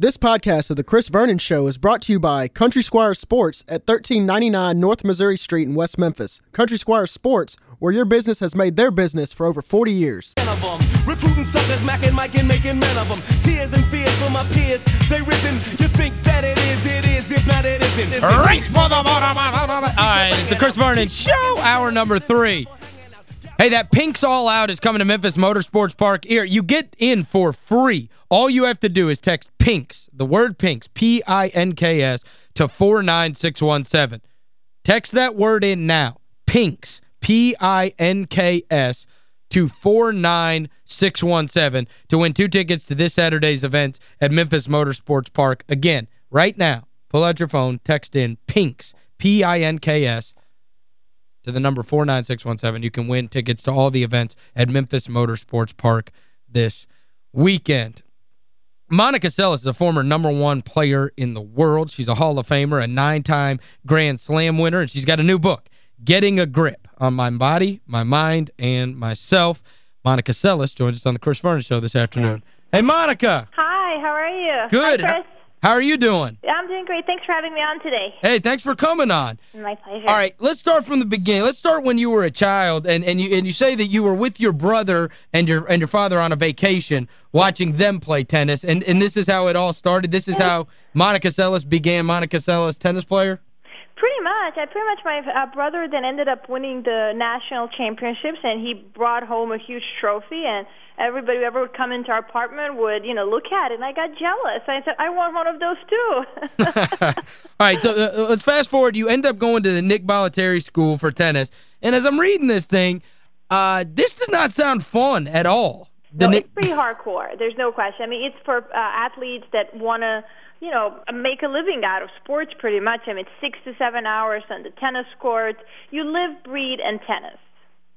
This podcast of The Chris Vernon Show is brought to you by Country Squire Sports at 1399 North Missouri Street in West Memphis. Country Squire Sports, where your business has made their business for over 40 years. Recruiting suckers, macking, Mike, and making men of them. Tears and fears for my peers. They risen. You think that it is, it is. If not, it isn't. Race for the bottom. All right, it's the Chris Vernon Show, hour number three. Hey, that Pink's All Out is coming to Memphis Motorsports Park. Here, you get in for free. All you have to do is text PINKS, the word PINKS, P-I-N-K-S, to 49617. Text that word in now, PINKS, P-I-N-K-S, to 49617 to win two tickets to this Saturday's event at Memphis Motorsports Park. Again, right now, pull out your phone, text in PINKS, P-I-N-K-S, to the number 49617. You can win tickets to all the events at Memphis Motorsports Park this weekend. Monica Seles is a former number one player in the world. She's a Hall of Famer, a nine-time Grand Slam winner, and she's got a new book, Getting a Grip on My Body, My Mind, and Myself. Monica Seles joins us on the Chris Vernon Show this afternoon. Hey, Monica. Hi, how are you? Good. Hi. How are you doing? I'm doing great. Thanks for having me on today. Hey, thanks for coming on. My pleasure. All right, let's start from the beginning. Let's start when you were a child and and you and you say that you were with your brother and your and your father on a vacation watching them play tennis and and this is how it all started. This is how Monica Seles began Monica Seles tennis player. Pretty much. I pretty much my uh, brother then ended up winning the national championships and he brought home a huge trophy and everybody who ever would come into our apartment would, you know, look at it and I got jealous. I said I want one of those too. All right, so uh, let's fast forward. You end up going to the Nick Bollettieri School for tennis. And as I'm reading this thing, uh, this does not sound fun at all. The no, Nick it's pretty hardcore. There's no question. I mean, it's for uh, athletes that want to you know, make a living out of sports pretty much. I mean, it's six to seven hours on the tennis court. You live, breathe, and tennis.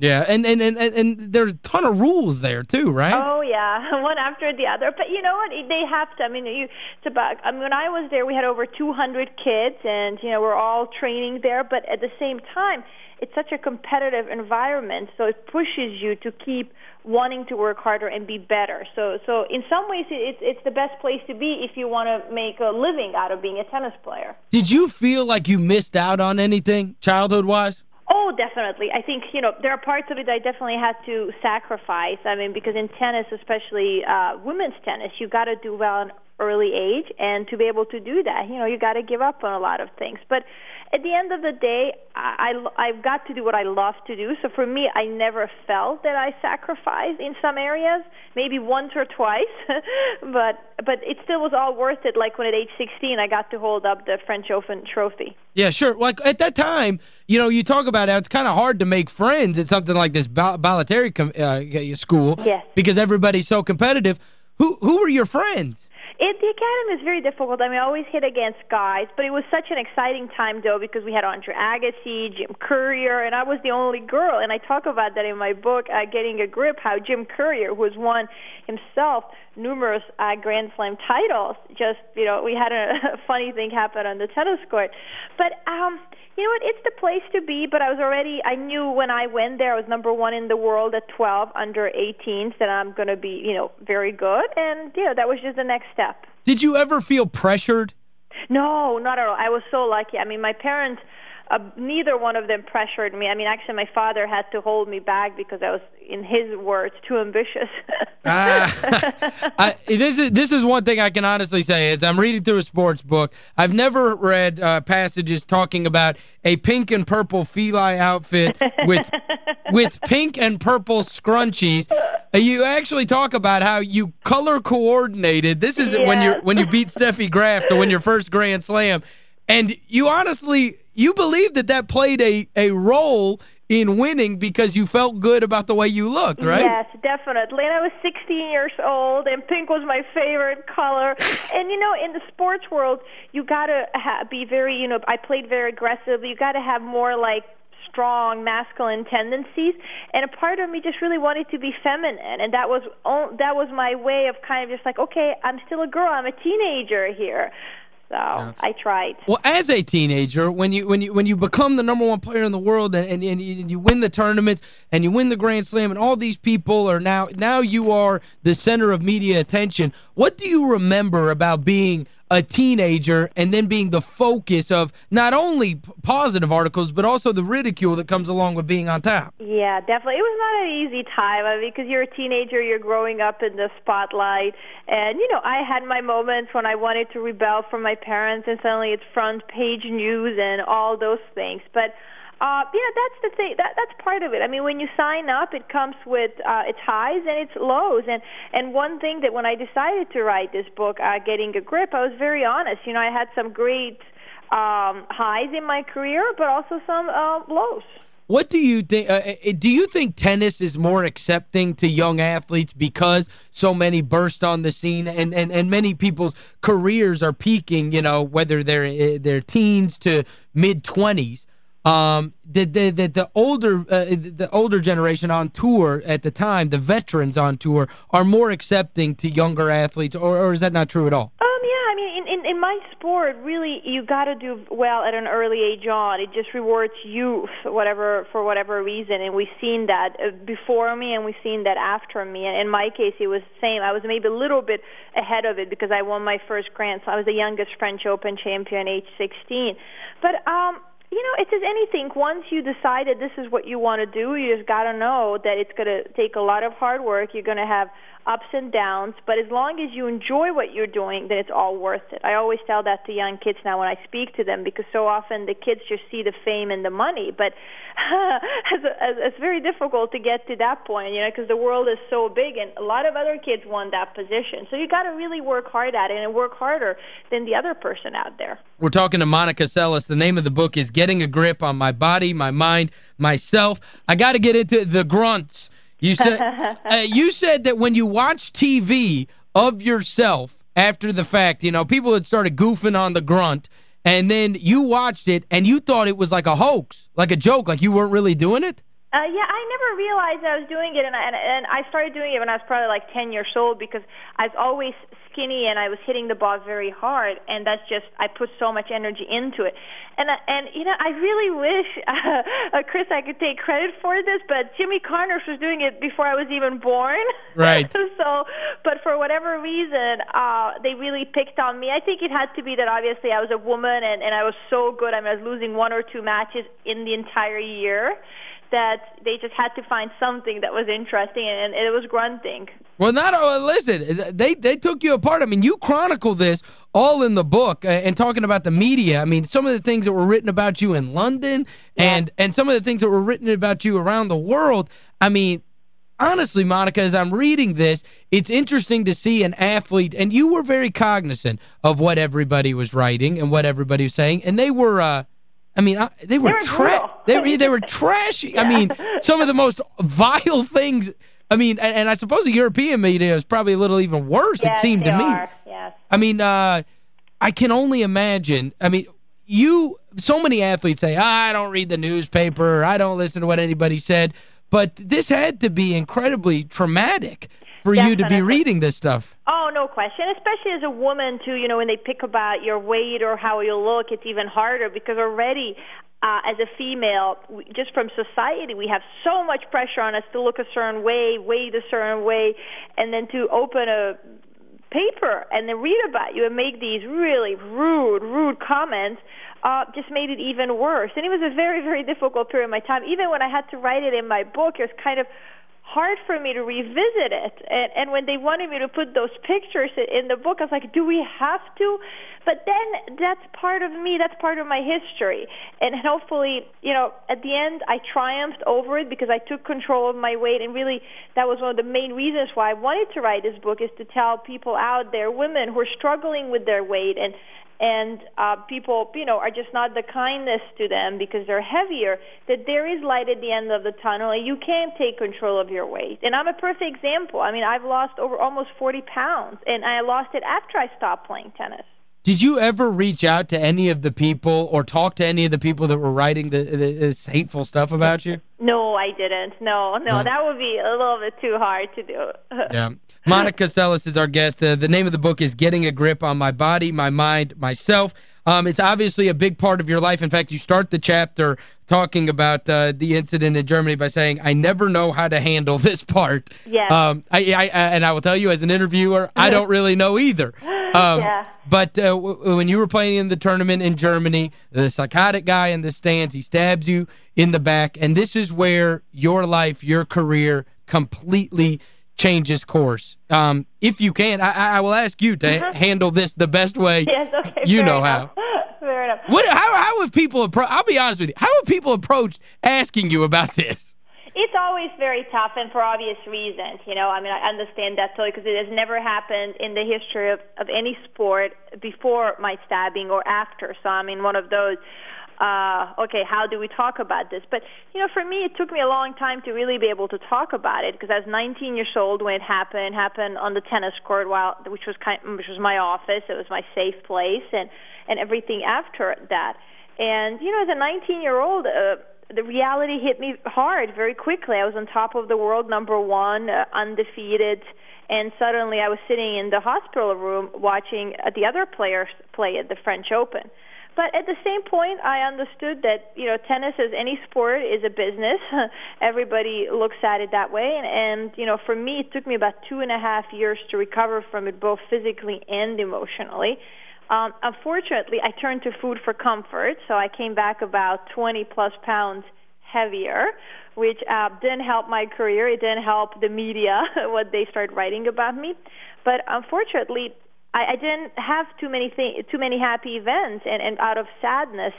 Yeah, and, and, and, and there's a ton of rules there, too, right? Oh, yeah, one after the other. But you know what? They have to. I mean, you, it's about, I mean, when I was there, we had over 200 kids, and, you know, we're all training there. But at the same time, it's such a competitive environment, so it pushes you to keep wanting to work harder and be better. So, so in some ways, it's it's the best place to be if you want to make a living out of being a tennis player. Did you feel like you missed out on anything childhood-wise? Oh, definitely. I think, you know, there are parts of it I definitely had to sacrifice. I mean, because in tennis, especially uh, women's tennis, you got to do well early age. And to be able to do that, you know, you got to give up on a lot of things. But at the end of the day, I, I, I've got to do what I love to do. So for me, I never felt that I sacrificed in some areas, maybe once or twice, but but it still was all worth it. Like when at age 16, I got to hold up the French Open trophy. Yeah, sure. Like at that time, you know, you talk about how it's kind of hard to make friends at something like this Bollettieri uh, school yes. because everybody's so competitive. Who who were your friends? It, the academy is very difficult. I mean, I always hit against guys, but it was such an exciting time, though, because we had Andre Agassi, Jim Courier, and I was the only girl. And I talk about that in my book, uh, Getting a Grip, how Jim Courier, who has won himself numerous uh, Grand Slam titles, just, you know, we had a, a funny thing happen on the tennis court. But, um, you know what? It's the place to be. But I was already, I knew when I went there, I was number one in the world at 12 under 18s, that I'm going to be, you know, very good. And, you know, that was just the next step. Did you ever feel pressured? No, not at all. I was so lucky. I mean, my parents uh, neither one of them pressured me. I mean, actually, my father had to hold me back because I was, in his words, too ambitious. uh, I, this is this is one thing I can honestly say is I'm reading through a sports book. I've never read uh, passages talking about a pink and purple Fila outfit with with pink and purple scrunchies. Uh, you actually talk about how you color coordinated. This is yes. when you when you beat Steffi Graf to win your first Grand Slam. And you honestly, you believe that that played a, a role in winning because you felt good about the way you looked, right? Yes, definitely. And I was 16 years old, and pink was my favorite color. and, you know, in the sports world, you got to be very, you know, I played very aggressive. You got to have more, like, strong masculine tendencies and a part of me just really wanted to be feminine and that was that was my way of kind of just like okay I'm still a girl I'm a teenager here So yeah. I tried. Well, as a teenager, when you when you when you become the number one player in the world and, and, and you win the tournaments and you win the Grand Slam and all these people are now now you are the center of media attention. What do you remember about being a teenager and then being the focus of not only positive articles but also the ridicule that comes along with being on top. Yeah, definitely. It was not an easy time I mean, because you're a teenager, you're growing up in the spotlight. And, you know, I had my moments when I wanted to rebel from my parents and suddenly it's front page news and all those things. But uh, yeah, that's the thing. That that's part of it. I mean, when you sign up, it comes with uh, its highs and its lows. And and one thing that when I decided to write this book, uh, getting a grip, I was very honest. You know, I had some great um, highs in my career, but also some uh, lows. What do you think uh, uh, do you think tennis is more accepting to young athletes because so many burst on the scene and and and many people's careers are peaking, you know, whether they're uh, they're teens to mid 20s um the the the, the older uh, the older generation on tour at the time the veterans on tour are more accepting to younger athletes or or is that not true at all? Um yeah i mean in in, in my sport really you got to do well at an early age on. It just rewards youth whatever for whatever reason and we've seen that uh, before me and we've seen that after me. And in my case it was the same. I was maybe a little bit ahead of it because i won my first grand slam. I was the youngest french open champion age 16 but um you know, it's as anything. Once you decided this is what you want to do, you just got to know that it's going to take a lot of hard work. You're going to have ups and downs, but as long as you enjoy what you're doing, then it's all worth it. I always tell that to young kids now when I speak to them because so often the kids just see the fame and the money, but it's very difficult to get to that point, you know, because the world is so big and a lot of other kids want that position. So you got to really work hard at it and work harder than the other person out there. We're talking to Monica Seles. The name of the book is Getting a Grip on My Body, My Mind, Myself. I got to get into the grunts. You said uh, you said that when you watch TV of yourself after the fact, you know, people had started goofing on the grunt, and then you watched it and you thought it was like a hoax, like a joke, like you weren't really doing it? Uh, yeah, I never realized I was doing it, and I, and, and I started doing it when I was probably like 10 years old because I was always skinny and I was hitting the ball very hard, and that's just I put so much energy into it. And uh, and you know I really wish uh, uh, Chris I could take credit for this, but Jimmy Connors was doing it before I was even born. Right. so, but for whatever reason, uh, they really picked on me. I think it had to be that obviously I was a woman and and I was so good. I mean I was losing one or two matches in the entire year that they just had to find something that was interesting, and it was grunting. Well, not uh, listen, they they took you apart. I mean, you chronicle this all in the book and talking about the media. I mean, some of the things that were written about you in London yeah. and and some of the things that were written about you around the world. I mean, honestly, Monica, as I'm reading this, it's interesting to see an athlete, and you were very cognizant of what everybody was writing and what everybody was saying, and they were uh, I mean, I, they were tra they were they were trashy. yeah. I mean, some of the most vile things. I mean, and, and, I suppose the European media is probably a little even worse, yes, it seemed to me. Are. Yes. I mean, uh, I can only imagine. I mean, you so many athletes say, I don't read the newspaper, I don't listen to what anybody said. But this had to be incredibly traumatic for Definitely. you to be reading this stuff. Oh, no question. Especially as a woman, too, you know, when they pick about your weight or how you look, it's even harder because already uh, as a female, just from society, we have so much pressure on us to look a certain way, weigh a certain way, and then to open a paper and then read about you and make these really rude, rude comments uh, just made it even worse. And it was a very, very difficult period of my time. Even when I had to write it in my book, it was kind of hard for me to revisit it. And, and when they wanted me to put those pictures in the book, I was like, do we have to? But then that's part of me, that's part of my history. And hopefully, you know, at the end, I triumphed over it because I took control of my weight. And really, that was one of the main reasons why I wanted to write this book is to tell people out there, women who are struggling with their weight and and uh, people, you know, are just not the kindness to them because they're heavier, that there is light at the end of the tunnel and you can take control of your weight. And I'm a perfect example. I mean, I've lost over almost 40 pounds, and I lost it after I stopped playing tennis. Did you ever reach out to any of the people or talk to any of the people that were writing the, the, this hateful stuff about you? No, I didn't. No, no, that would be a little bit too hard to do. yeah. Monica Seles is our guest. Uh, the name of the book is Getting a Grip on My Body, My Mind, Myself. Um, it's obviously a big part of your life. In fact, you start the chapter talking about uh, the incident in Germany by saying, I never know how to handle this part. Yes. Um, I, I, and I will tell you as an interviewer, I don't really know either. Um, Yeah. But uh, when you were playing in the tournament in Germany, the psychotic guy in the stands, he stabs you in the back, and this is where your life, your career completely changes course. Um, if you can, I, I will ask you to handle this the best way Yes, okay. you know enough. how. Fair enough. What how how have people I'll be honest with you. How have people approached asking you about this? It's always very tough, and for obvious reasons. You know, I mean, I understand that totally because it has never happened in the history of, of any sport before my stabbing or after. So I'm in one of those. Uh, okay, how do we talk about this? But you know, for me, it took me a long time to really be able to talk about it because I was 19 years old when it happened. Happened on the tennis court, while which was kind, which was my office. It was my safe place, and and everything after that. And you know, as a 19 year old. Uh, the reality hit me hard very quickly. I was on top of the world, number one, uh, undefeated, and suddenly I was sitting in the hospital room watching uh, the other players play at the French Open. But at the same point, I understood that you know tennis, as any sport, is a business. Everybody looks at it that way, and, and you know, for me, it took me about two and a half years to recover from it, both physically and emotionally. Um, unfortunately, I turned to food for comfort, so I came back about 20 plus pounds heavier, which uh, didn't help my career. It didn't help the media, what they started writing about me. But unfortunately, I, I didn't have too many th- too many happy events, and, and out of sadness,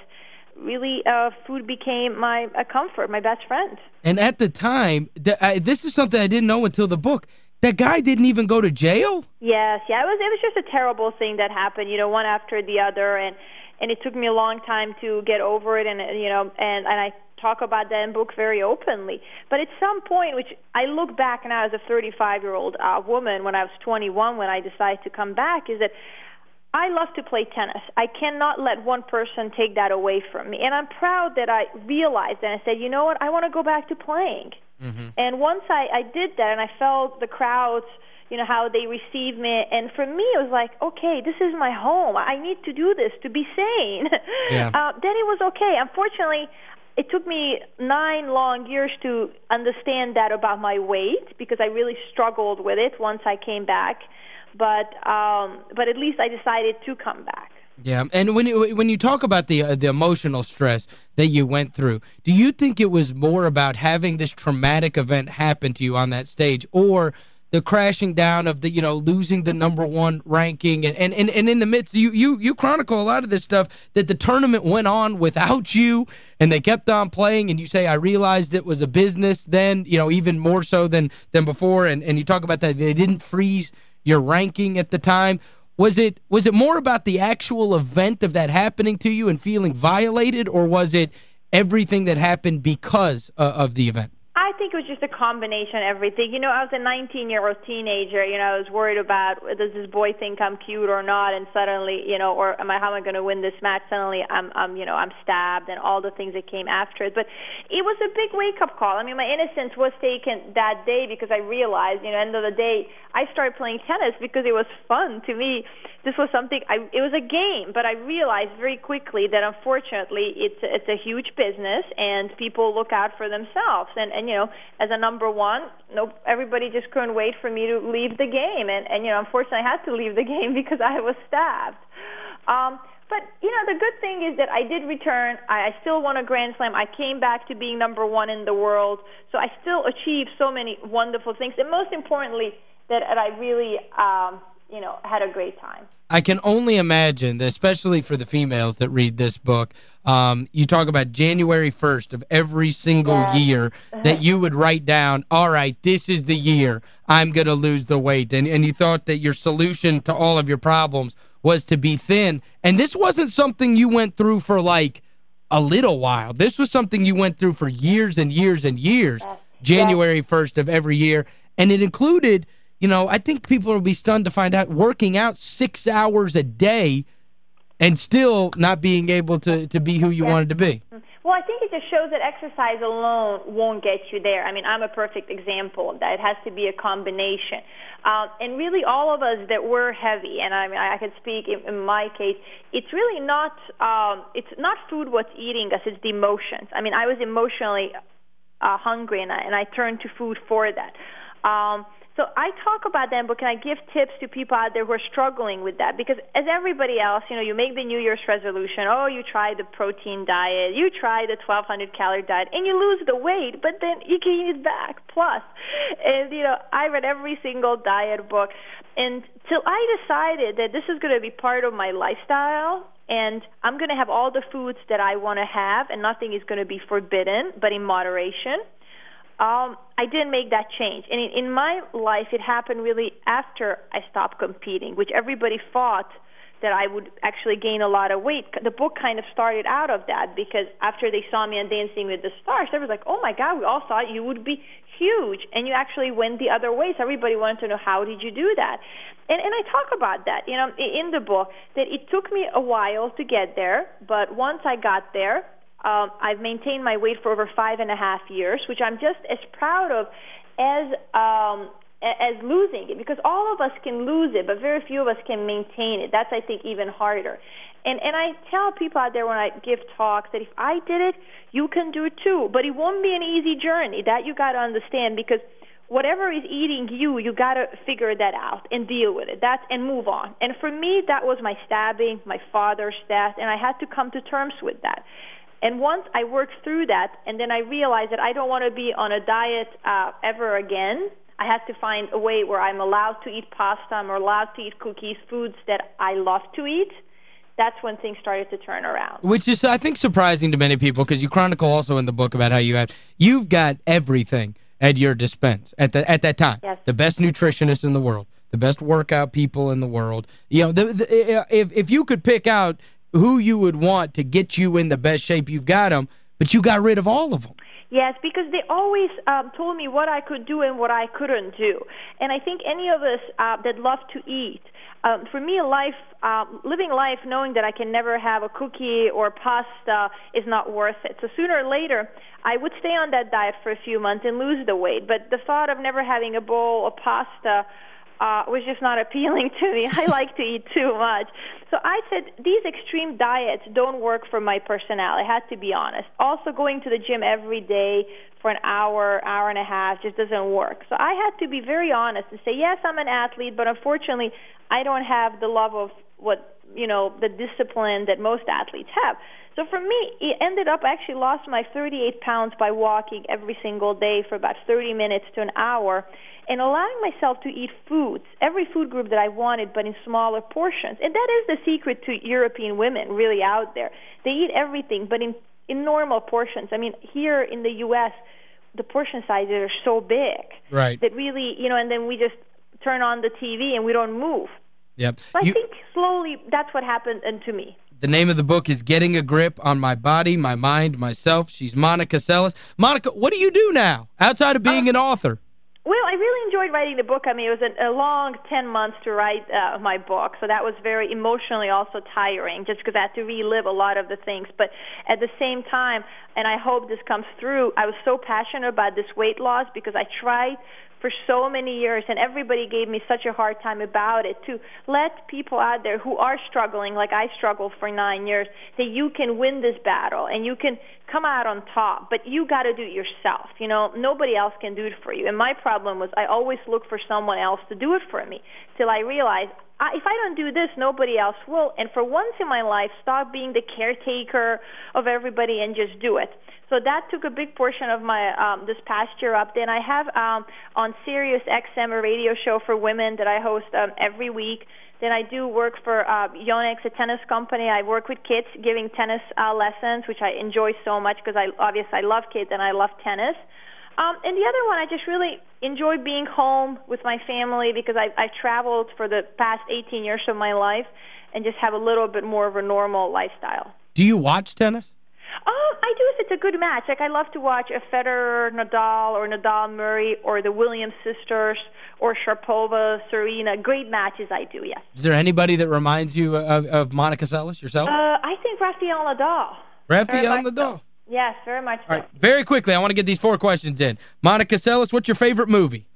really, uh, food became my a comfort, my best friend. And at the time, th I, this is something I didn't know until the book. That guy didn't even go to jail? Yes, yeah, it was it was just a terrible thing that happened, you know, one after the other and and it took me a long time to get over it and you know and and I talk about that in book very openly. But at some point which I look back now as a 35-year-old uh, woman when I was 21 when I decided to come back is that I love to play tennis. I cannot let one person take that away from me. And I'm proud that I realized and I said, you know what, I want to go back to playing. Mm-hmm. And once I, I did that and I felt the crowds, you know, how they received me. And for me, it was like, okay, this is my home. I need to do this to be sane. Yeah. Uh, then it was okay. Unfortunately, it took me nine long years to understand that about my weight because I really struggled with it once I came back. But um, but at least I decided to come back. Yeah, and when you, when you talk about the uh, the emotional stress that you went through, do you think it was more about having this traumatic event happen to you on that stage or the crashing down of the, you know, losing the number one ranking and and, and, and in the midst, you, you, you chronicle a lot of this stuff that the tournament went on without you and they kept on playing and you say, I realized it was a business then, you know, even more so than, than before and, and you talk about that they didn't freeze your ranking at the time. Was it was it more about the actual event of that happening to you and feeling violated or was it everything that happened because uh, of the event? I think it was just a combination of everything. You know, I was a 19-year-old teenager. You know, I was worried about does this boy think I'm cute or not, and suddenly, you know, or am I how am I going to win this match? Suddenly, I'm, I'm, you know, I'm stabbed, and all the things that came after it. But it was a big wake-up call. I mean, my innocence was taken that day because I realized, you know, end of the day, I started playing tennis because it was fun to me. This was something. I, it was a game, but I realized very quickly that unfortunately, it's it's a huge business, and people look out for themselves, and and you know, as a number one, no, everybody just couldn't wait for me to leave the game, and and you know, unfortunately, I had to leave the game because I was stabbed. Um, but you know, the good thing is that I did return. I, still won a Grand Slam. I came back to being number one in the world. So I still achieved so many wonderful things, and most importantly, that I really, um, you know, had a great time. I can only imagine, that especially for the females that read this book, um, you talk about January 1st of every single Yeah. year that you would write down, all right, this is the year I'm going to lose the weight. And, and you thought that your solution to all of your problems was to be thin. And this wasn't something you went through for like a little while. This was something you went through for years and years and years, January 1st of every year. And it included, you know, I think people will be stunned to find out working out six hours a day and still not being able to, to be who you wanted to be. Well, I think it just shows that exercise alone won't get you there. I mean, I'm a perfect example of that. It has to be a combination. Um, and really, all of us that were heavy, and I mean, I could speak in, in my case, it's really not um, it's not food what's eating us; it's the emotions. I mean, I was emotionally uh, hungry, and I, and I turned to food for that. Um, so I talk about them, but can I give tips to people out there who are struggling with that? Because as everybody else, you know, you make the New Year's resolution. Oh, you try the protein diet, you try the 1,200 calorie diet, and you lose the weight, but then you gain it back. Plus, and you know, I read every single diet book, and till I decided that this is going to be part of my lifestyle, and I'm going to have all the foods that I want to have, and nothing is going to be forbidden, but in moderation um, I didn't make that change. And in, in my life, it happened really after I stopped competing, which everybody thought that I would actually gain a lot of weight. The book kind of started out of that because after they saw me on Dancing with the Stars, they was like, "Oh my God, we all thought you would be huge, and you actually went the other way." So everybody wanted to know how did you do that, and and I talk about that, you know, in the book that it took me a while to get there, but once I got there, um, I've maintained my weight for over five and a half years, which I'm just as proud of as um, as losing it because all of us can lose it, but very few of us can maintain it. That's I think even harder. And and I tell people out there when I give talks that if I did it, you can do it too. But it won't be an easy journey. That you got to understand because whatever is eating you, you got to figure that out and deal with it. That's and move on. And for me, that was my stabbing, my father's death, and I had to come to terms with that. And once I worked through that, and then I realized that I don't want to be on a diet uh, ever again. I had to find a way where I'm allowed to eat pasta, I'm allowed to eat cookies, foods that I love to eat. That's when things started to turn around. Which is, I think, surprising to many people because you chronicle also in the book about how you have, you've got everything at your dispense at the at that time. Yes. The best nutritionists in the world, the best workout people in the world. You know, the, the, if if you could pick out who you would want to get you in the best shape you've got them, but you got rid of all of them. Yes, because they always um, told me what I could do and what I couldn't do. And I think any of us uh, that love to eat, um, for me, life, uh, living life knowing that I can never have a cookie or pasta is not worth it. So sooner or later, I would stay on that diet for a few months and lose the weight. But the thought of never having a bowl of pasta uh, was just not appealing to me. I like to eat too much. So I said, these extreme diets don't work for my personality. I had to be honest. Also, going to the gym every day for an hour, hour and a half just doesn't work. So I had to be very honest and say, yes, I'm an athlete, but unfortunately, I don't have the love of what, you know, the discipline that most athletes have. So for me, it ended up I actually lost my 38 pounds by walking every single day for about 30 minutes to an hour and allowing myself to eat foods, every food group that I wanted, but in smaller portions. And that is the secret to European women really out there. They eat everything, but in, in normal portions. I mean, here in the U.S., the portion sizes are so big right. that really, you know, and then we just turn on the TV and we don't move. Yep. So I you, think slowly that's what happened uh, to me. The name of the book is Getting a Grip on My Body, My Mind, Myself. She's Monica Seles. Monica, what do you do now outside of being uh, an author? Well, I really enjoyed writing the book. I mean, it was a, a long 10 months to write uh, my book, so that was very emotionally also tiring just because I had to relive a lot of the things. But at the same time, and I hope this comes through, I was so passionate about this weight loss because I tried for so many years, and everybody gave me such a hard time about it, to let people out there who are struggling, like I struggled for nine years, that you can win this battle and you can come out on top, but you got to do it yourself. You know, nobody else can do it for you. And my problem was I always looked for someone else to do it for me till I realized I, if I don't do this, nobody else will. And for once in my life, stop being the caretaker of everybody and just do it. So that took a big portion of my um, this past year up. Then I have um, on Sirius XM a radio show for women that I host um, every week. Then I do work for uh, Yonex, a tennis company. I work with kids giving tennis uh, lessons, which I enjoy so much because I obviously I love kids and I love tennis. Um, and the other one, I just really enjoy being home with my family because I, I've traveled for the past 18 years of my life and just have a little bit more of a normal lifestyle. Do you watch tennis? Oh, I do if it's a good match. Like I love to watch a Federer, Nadal, or Nadal Murray, or the Williams sisters, or Sharapova, Serena. Great matches, I do. Yes. Is there anybody that reminds you of, of Monica Seles yourself? Uh, I think Rafael Nadal. Rafael Nadal. Yes, very much so. All right, very quickly, I want to get these four questions in. Monica Seles, what's your favorite movie?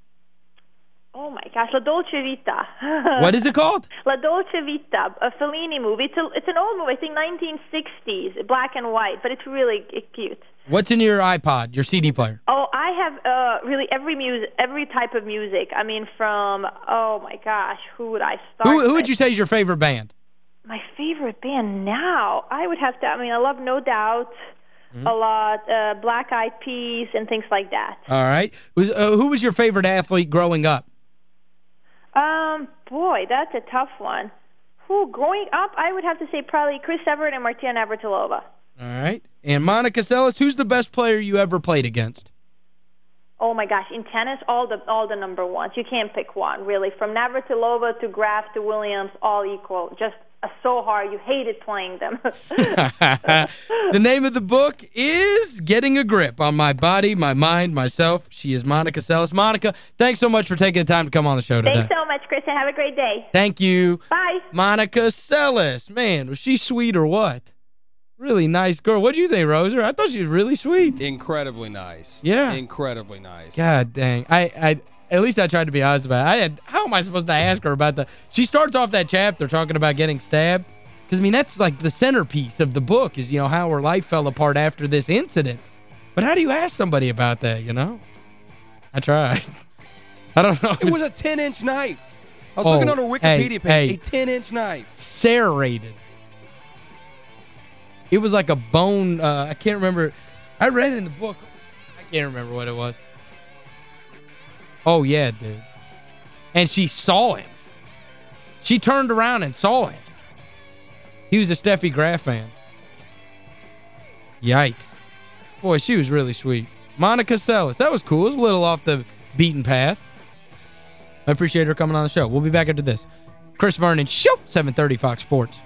Oh my gosh, La Dolce Vita. what is it called? La Dolce Vita, a Fellini movie. It's a, it's an old movie, I think 1960s, black and white, but it's really cute. What's in your iPod, your CD player? Oh, I have uh really every music, every type of music. I mean from oh my gosh, who would I start? Who who would you say is your favorite band? My favorite band now, I would have to I mean I love No Doubt Mm-hmm. a lot, uh Black Eyed Peas and things like that. All right. Was uh, who was your favorite athlete growing up? Um boy, that's a tough one. Who growing up, I would have to say probably Chris Evert and Martina Navratilova. All right. And Monica Seles, who's the best player you ever played against? Oh my gosh, in tennis, all the all the number ones. You can't pick one really. From Navratilova to Graf to Williams, all equal. Just so hard. You hated playing them. the name of the book is Getting a Grip on My Body, My Mind, Myself. She is Monica Seles. Monica, thanks so much for taking the time to come on the show today. Thanks so much, Chris, and have a great day. Thank you. Bye. Monica Seles. Man, was she sweet or what? Really nice girl. What do you think, Roser? I thought she was really sweet. Incredibly nice. Yeah. Incredibly nice. God dang. I I at least I tried to be honest about it. I had how am I supposed to ask her about the She starts off that chapter talking about getting stabbed. Because, I mean, that's like the centerpiece of the book is, you know, how her life fell apart after this incident. But how do you ask somebody about that, you know? I tried. I don't know. It was a 10-inch knife. I was Oh, looking on her hey, Wikipedia page. hey. A 10-inch knife. serrated. It was like a bone, uh, I can't remember. I read it in the book. I can't remember what it was. Oh, yeah, dude. And she saw him. She turned around and saw him. He was a Steffi Graf fan. Yikes. Boy, she was really sweet. Monica Seles. That was cool. It was a little off the beaten path. I appreciate her coming on the show. We'll be back after this. Chris Vernon, Show, 730 Fox Sports.